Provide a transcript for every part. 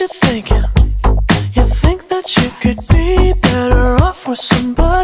you thinking. You think that you could be better off with somebody.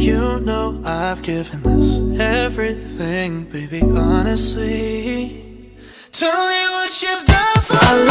You know I've given this everything, baby, honestly. Tell me what you've done for me